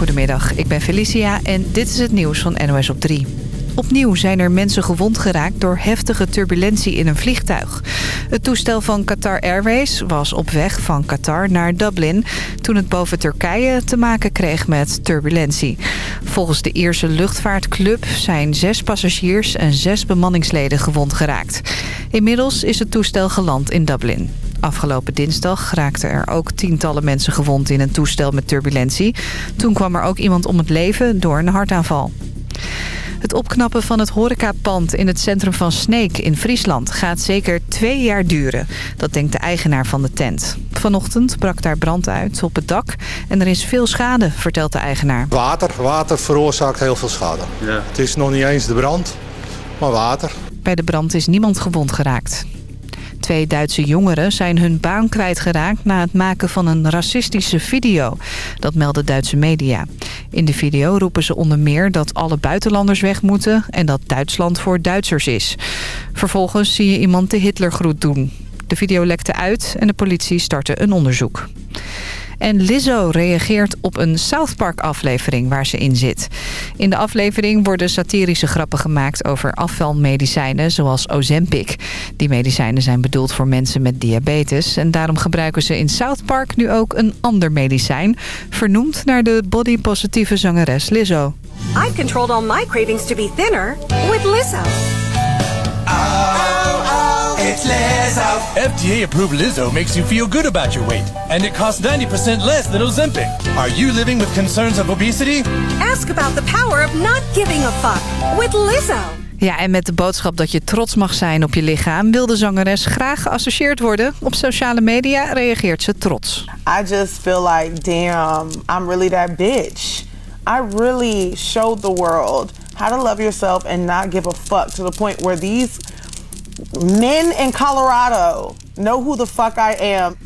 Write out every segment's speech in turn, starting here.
Goedemiddag, ik ben Felicia en dit is het nieuws van NOS op 3. Opnieuw zijn er mensen gewond geraakt door heftige turbulentie in een vliegtuig. Het toestel van Qatar Airways was op weg van Qatar naar Dublin... toen het boven Turkije te maken kreeg met turbulentie. Volgens de Ierse luchtvaartclub zijn zes passagiers en zes bemanningsleden gewond geraakt. Inmiddels is het toestel geland in Dublin. Afgelopen dinsdag raakten er ook tientallen mensen gewond in een toestel met turbulentie. Toen kwam er ook iemand om het leven door een hartaanval. Het opknappen van het horecapand in het centrum van Sneek in Friesland gaat zeker twee jaar duren. Dat denkt de eigenaar van de tent. Vanochtend brak daar brand uit op het dak en er is veel schade, vertelt de eigenaar. Water, water veroorzaakt heel veel schade. Ja. Het is nog niet eens de brand, maar water. Bij de brand is niemand gewond geraakt. Twee Duitse jongeren zijn hun baan kwijtgeraakt na het maken van een racistische video. Dat melden Duitse media. In de video roepen ze onder meer dat alle buitenlanders weg moeten... en dat Duitsland voor Duitsers is. Vervolgens zie je iemand de Hitlergroet doen. De video lekte uit en de politie startte een onderzoek. En Lizzo reageert op een South Park aflevering waar ze in zit. In de aflevering worden satirische grappen gemaakt over afvalmedicijnen zoals Ozempic. Die medicijnen zijn bedoeld voor mensen met diabetes. En daarom gebruiken ze in South Park nu ook een ander medicijn. Vernoemd naar de bodypositieve zangeres Lizzo. I controlled all my cravings to be thinner with Lizzo. It's Lizzo. FDA approved Lizzo makes you feel good about your weight. And it costs 90% less than Ozempic. Are you living with concerns of obesity? Ask about the power of not giving a fuck with Lizzo. Ja, en met de boodschap dat je trots mag zijn op je lichaam... wil de zangeres graag geassocieerd worden. Op sociale media reageert ze trots. I just feel like, damn, I'm really that bitch. I really showed the world how to love yourself and not give a fuck... to the point where these men in Colorado know who the fuck I am.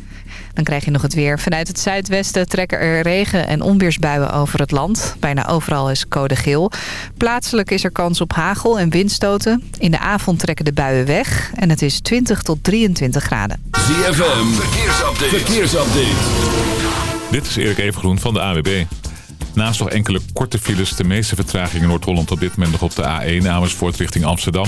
Dan krijg je nog het weer. Vanuit het zuidwesten trekken er regen- en onweersbuien over het land. Bijna overal is code geel. Plaatselijk is er kans op hagel en windstoten. In de avond trekken de buien weg en het is 20 tot 23 graden. ZFM, verkeersupdate. verkeersupdate. Dit is Erik Evengroen van de AWB. Naast nog enkele korte files, de meeste vertragingen in Noord-Holland op dit moment nog op de A1 Amersfoort richting Amsterdam.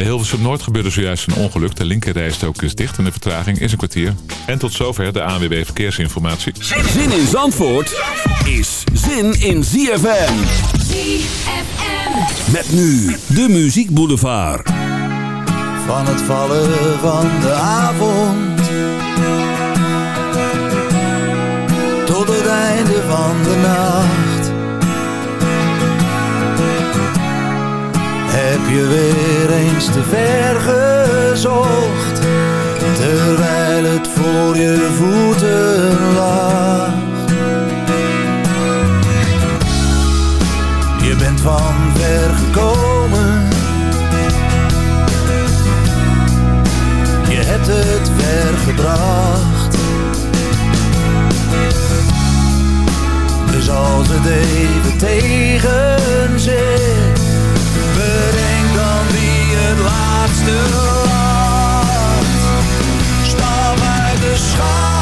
Bij Hilversum Noord gebeurde zojuist een ongeluk. De linkerrijstok is dicht en de vertraging is een kwartier. En tot zover de ANWB Verkeersinformatie. Zin in Zandvoort is zin in ZFM. ZFM. Met nu de Muziek Boulevard. Van het vallen van de avond. Tot het einde van de nacht. Heb je weer eens te ver gezocht Terwijl het voor je voeten lag? Je bent van ver gekomen. Je hebt het ver gebracht. Dus als het even tegen zit het laatste lacht. Stap uit de schaduw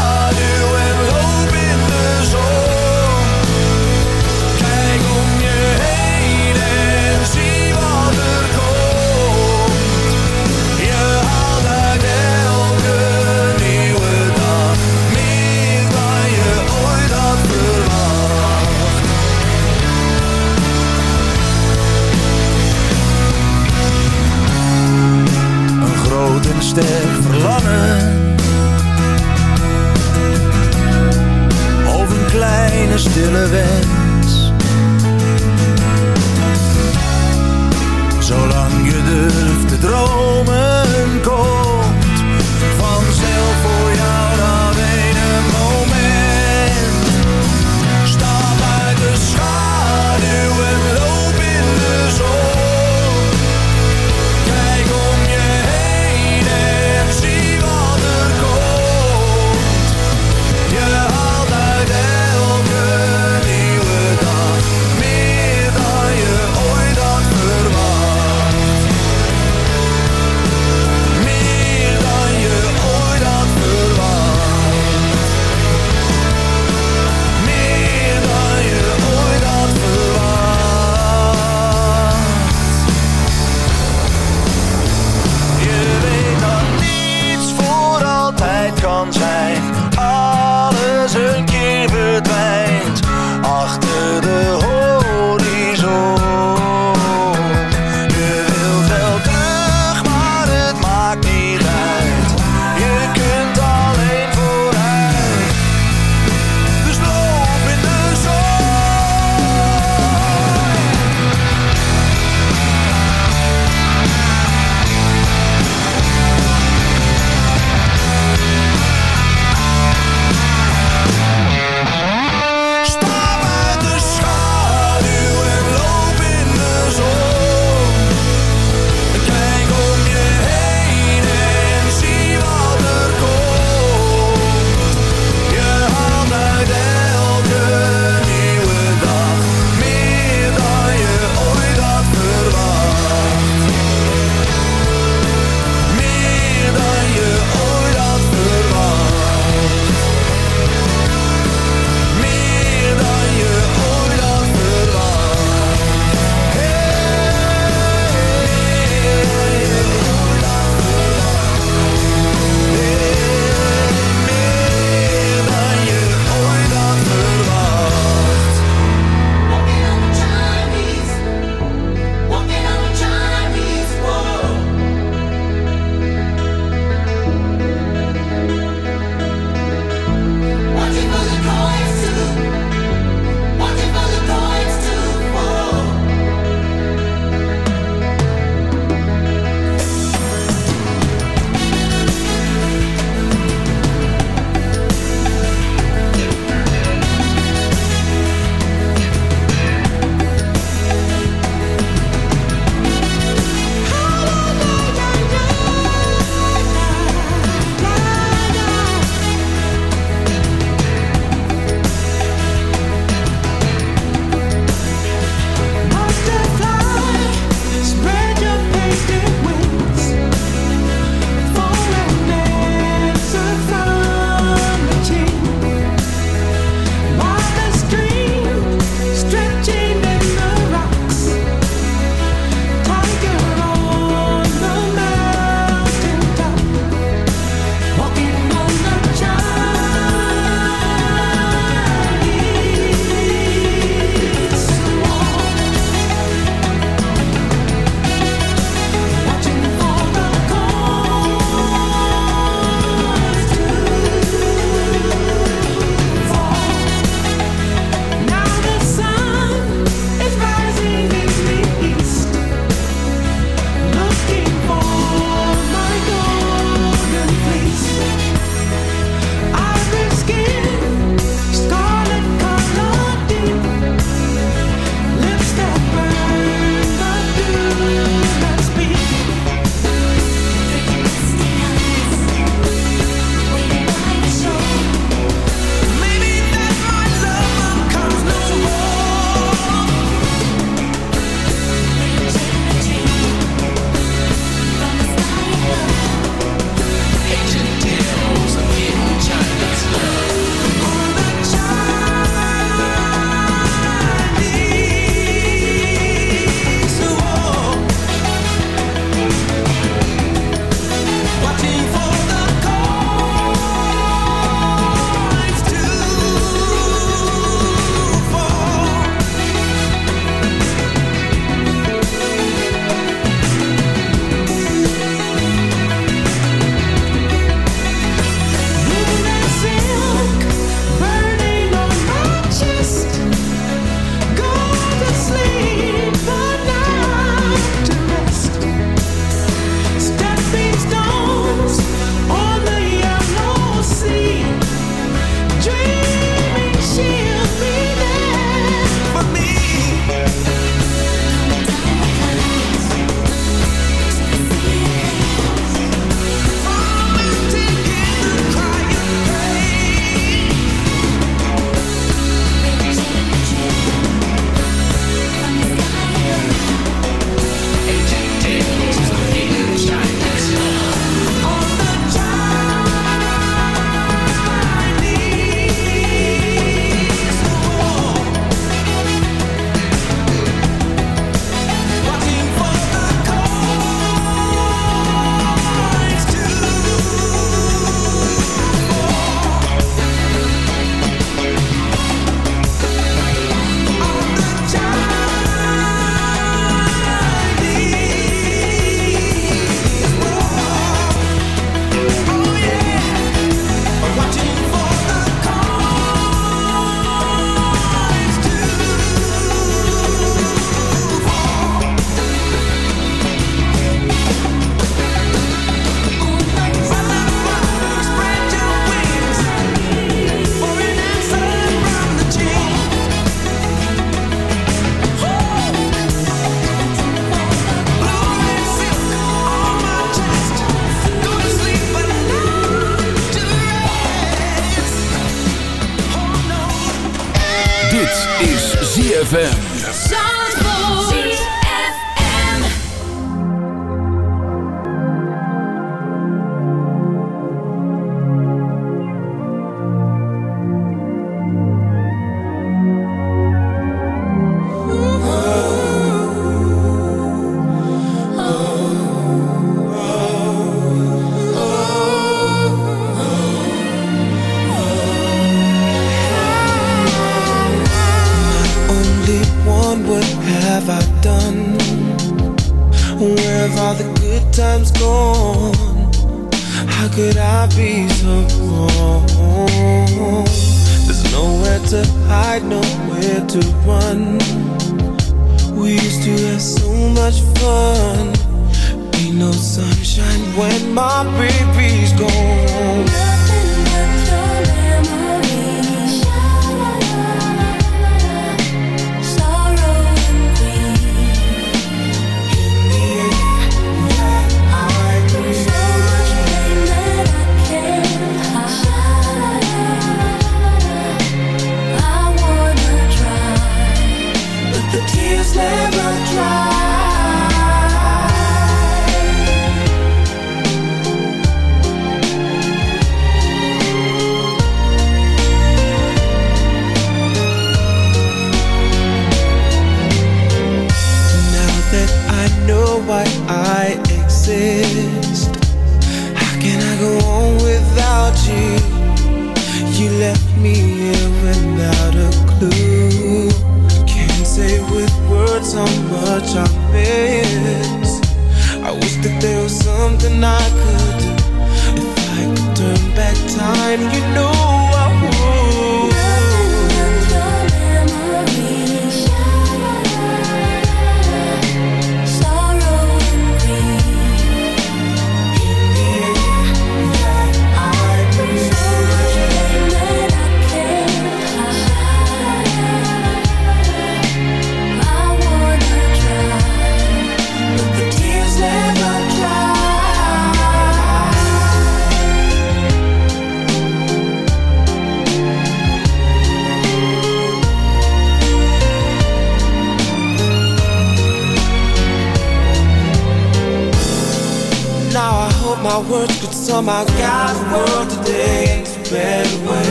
Oh my God, the world today is a better way.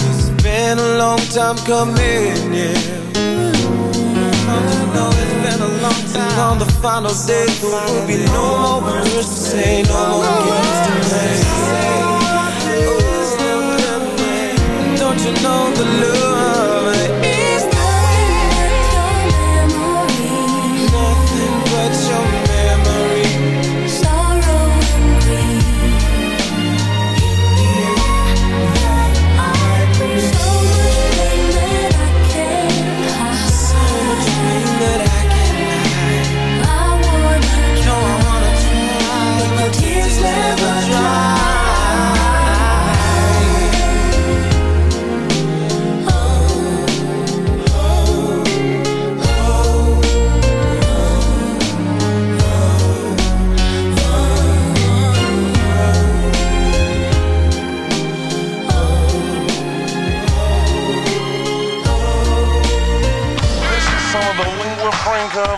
Cause it's been a long time coming, yeah. know it's been a long time. on the final day, there will be no more words to say, no more games to play. Oh, Don't you know the love?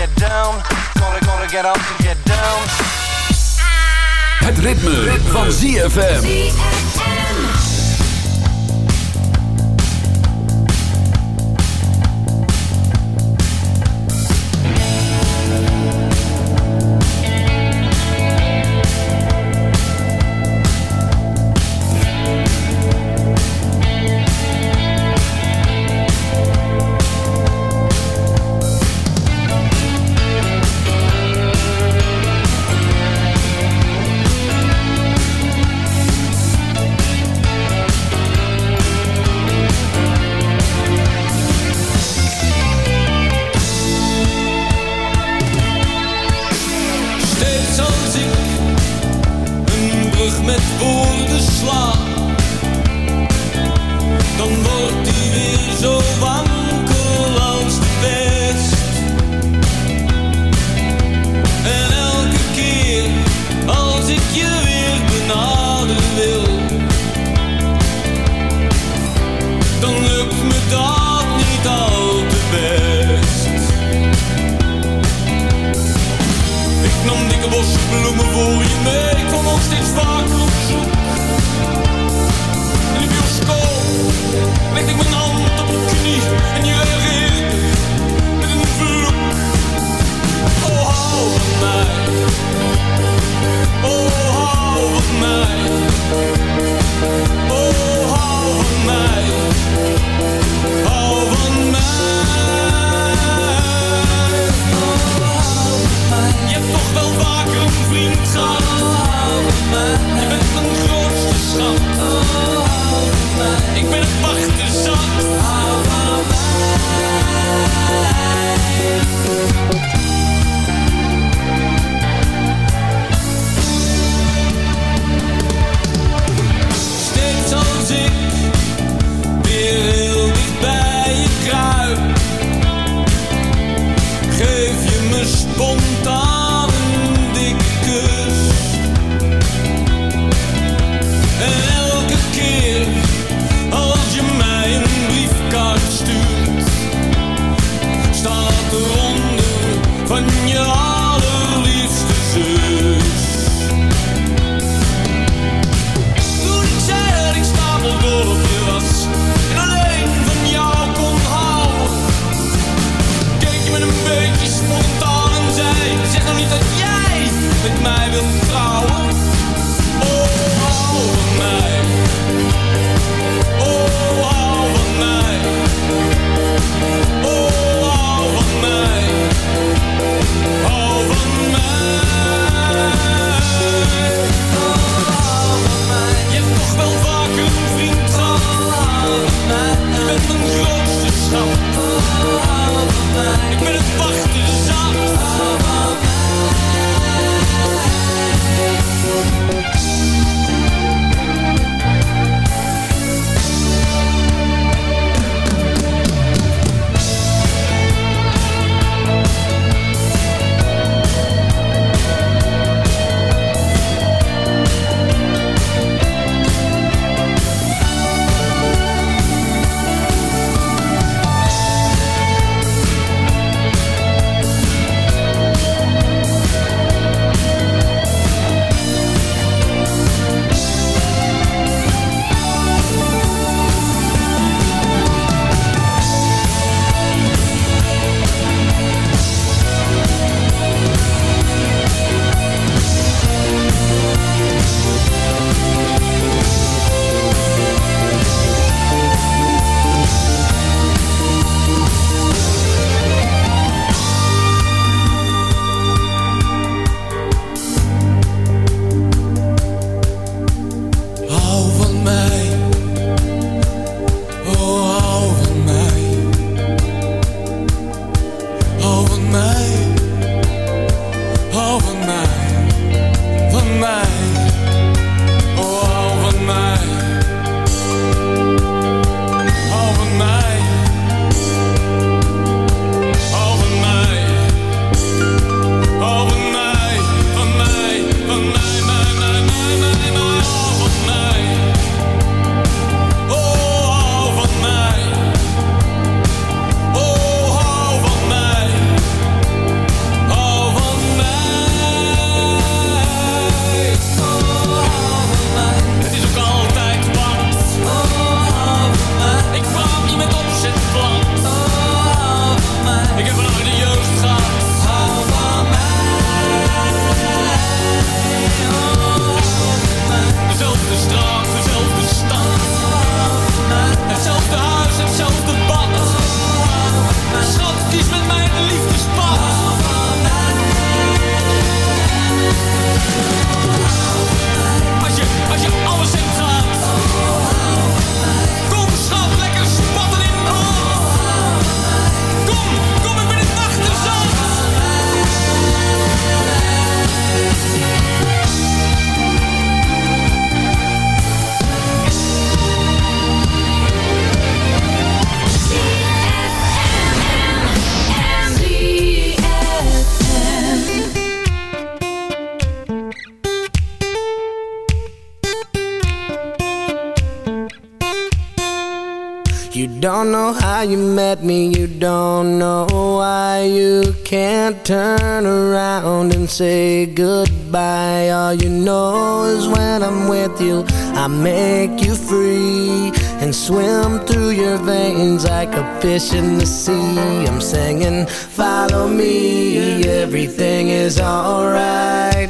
Get down. Gonna, gonna get up to get down. Het ritme, van ZFM. Met woorden sla, dan wordt die weer zo wankel bloemen voor je mee. Ik kwam ook steeds vaker op zoek. In de bioscoop legde ik mijn hand op je knie en je turn around and say goodbye. All you know is when I'm with you, I make you free and swim through your veins like a fish in the sea. I'm singing, follow me, everything is alright.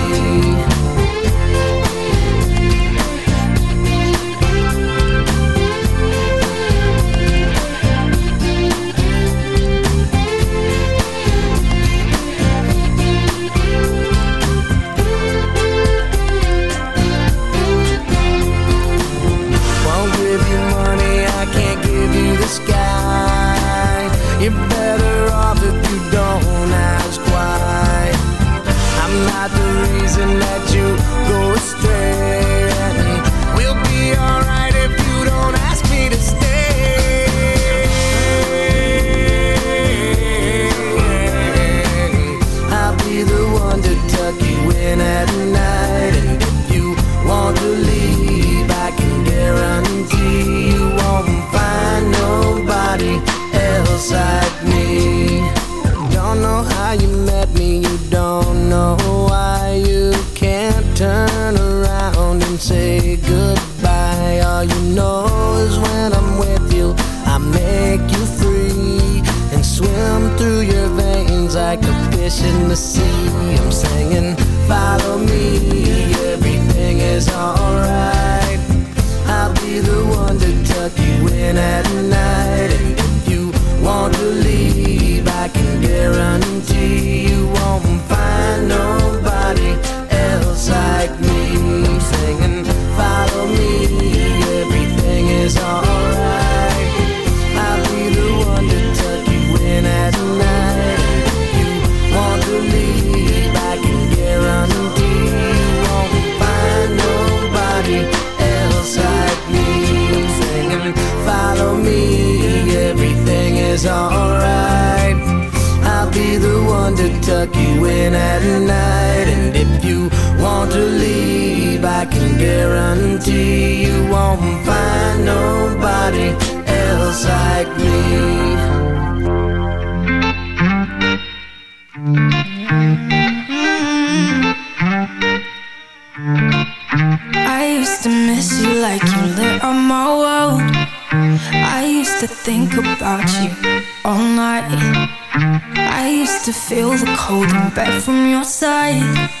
like me. Don't know how you met me, you don't know why you can't turn around and say goodbye. All you know is when I'm with you, I make you free and swim through your veins like a fish in the sea. I'm singing, follow me, everything is alright. I'll be the one to tuck you in at singing, follow me, everything is alright. I'll be the one to tuck you in at night. You want to leave, I can guarantee you won't find nobody else like me. Singing, follow me, everything is alright. I'll be the one to tuck you in at night. And if you want to leave, I can guarantee you won't find nobody else like me. I used to miss you like you lit up my world. I used to think about you all night. I used to feel the cold in bed from your side.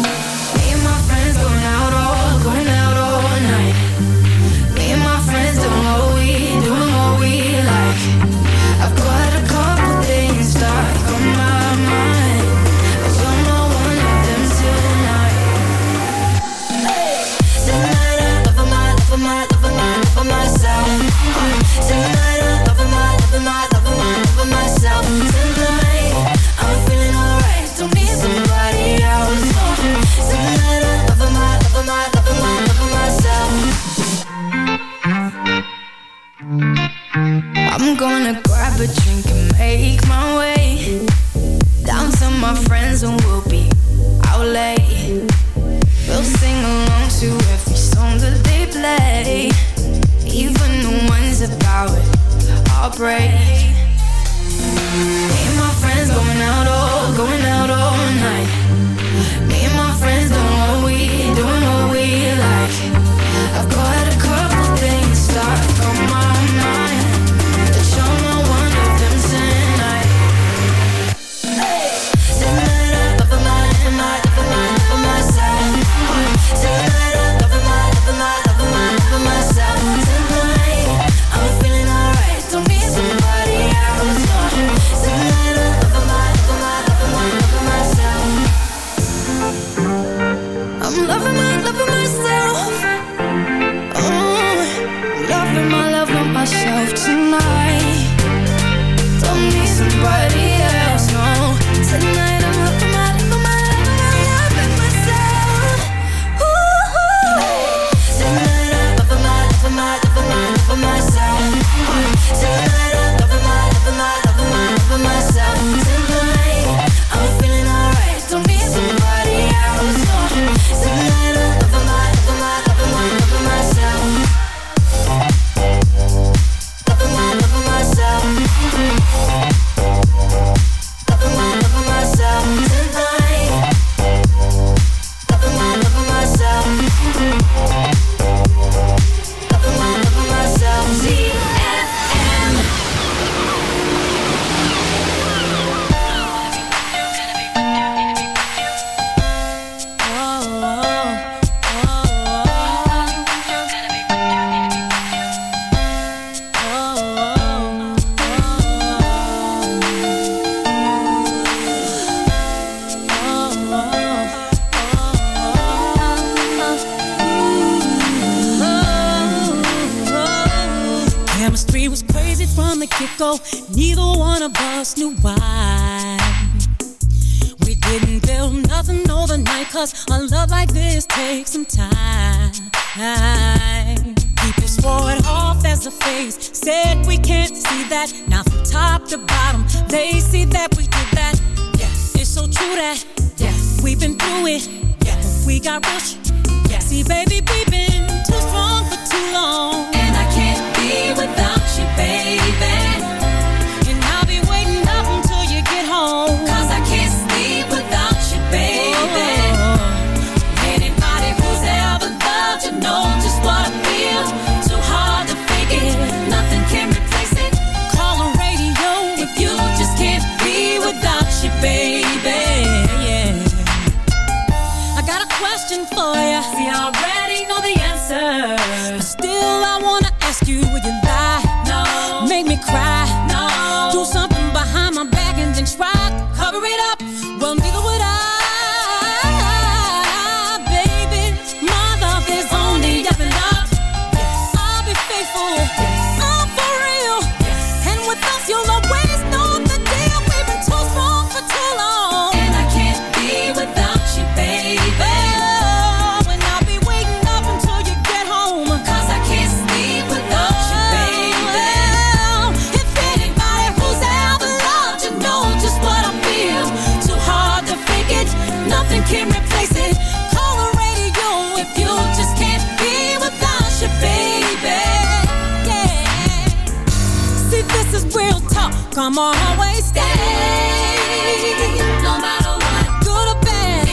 Come on, always stay. stay no matter what. Good or bad.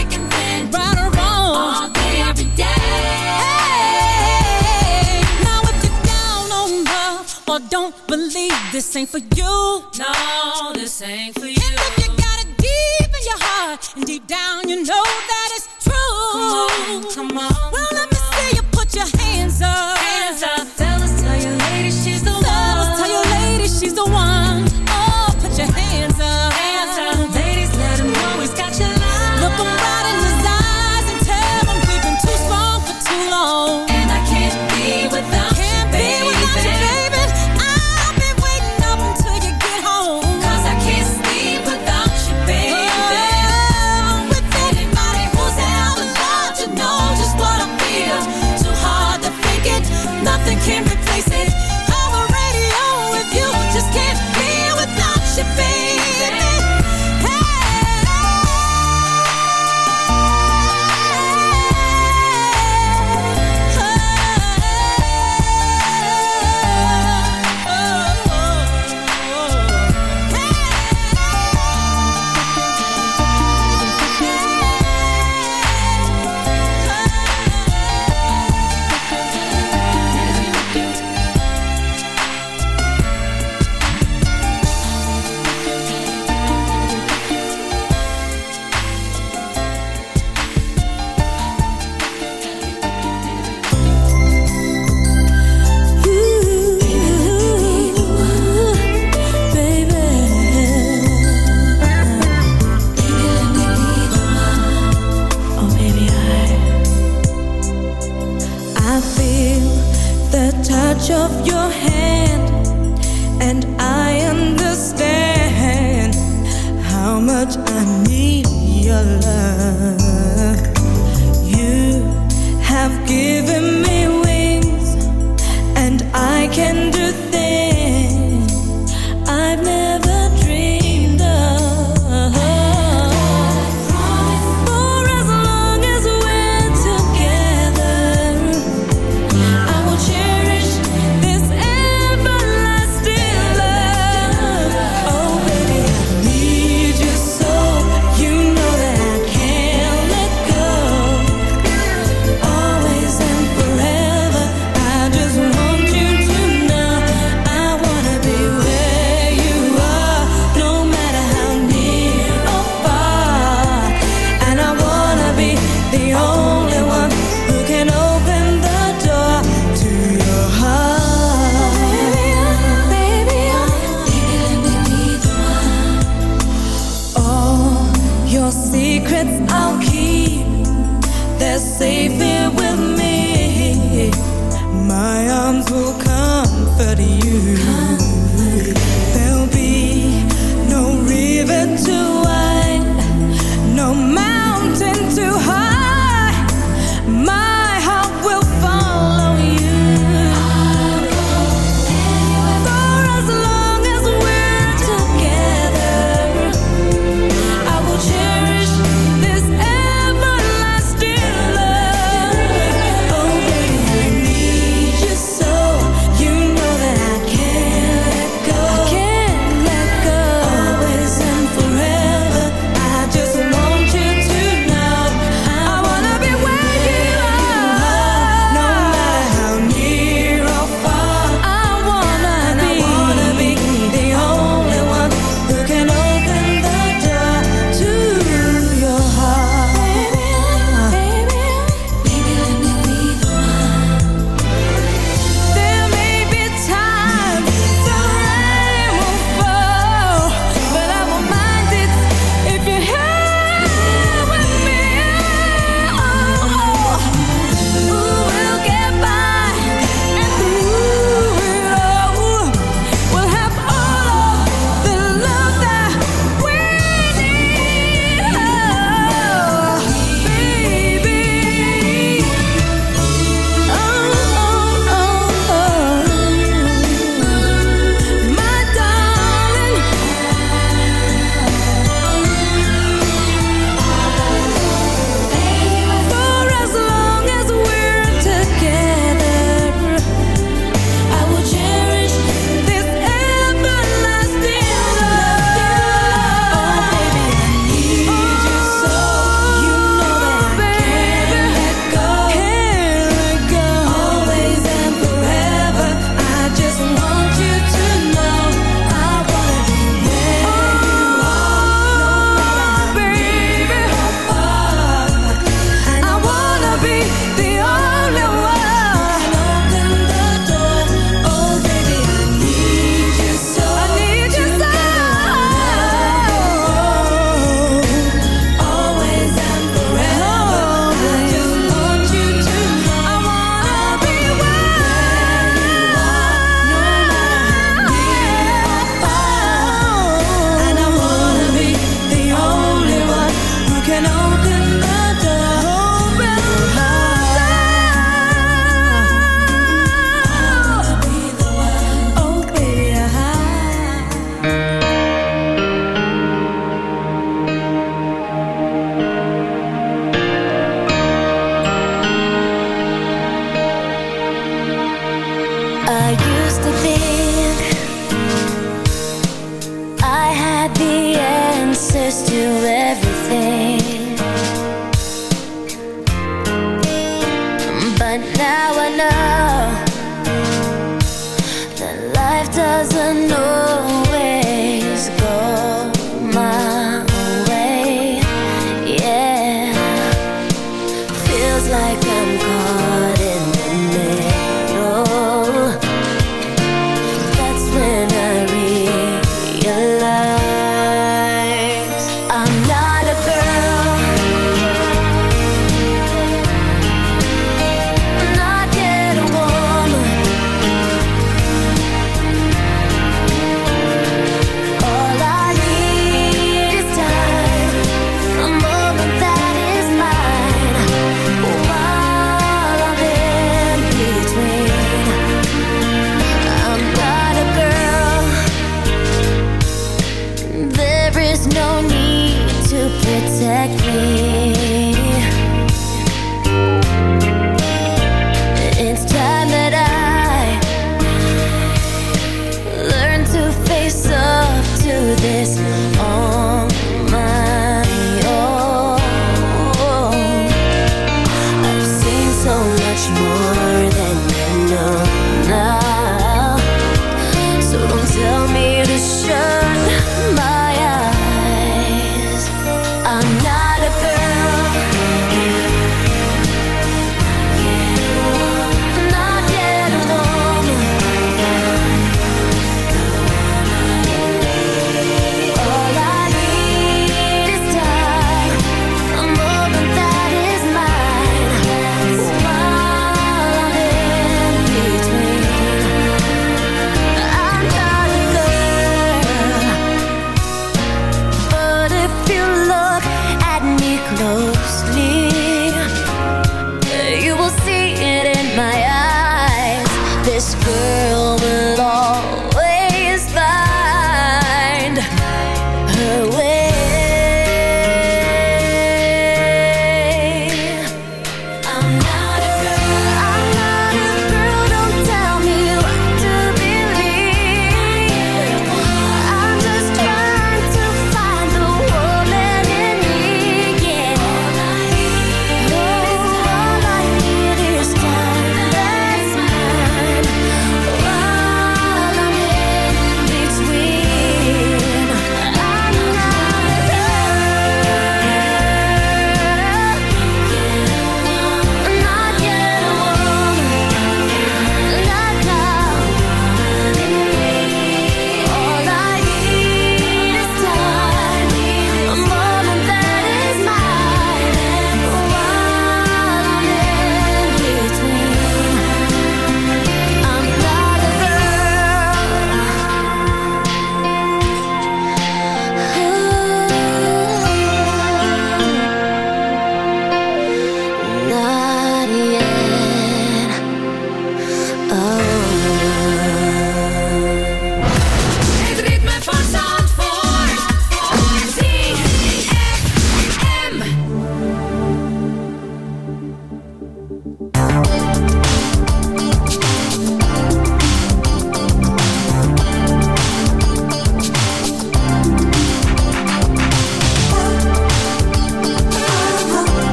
Right or wrong. All day, every day. Hey, now if you're down on love or don't believe, this ain't for you. No, this ain't Your secrets I'll keep. They're safe here with me. My arms will comfort you.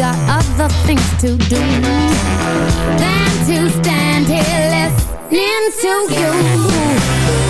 got other things to do than to stand here listening to you.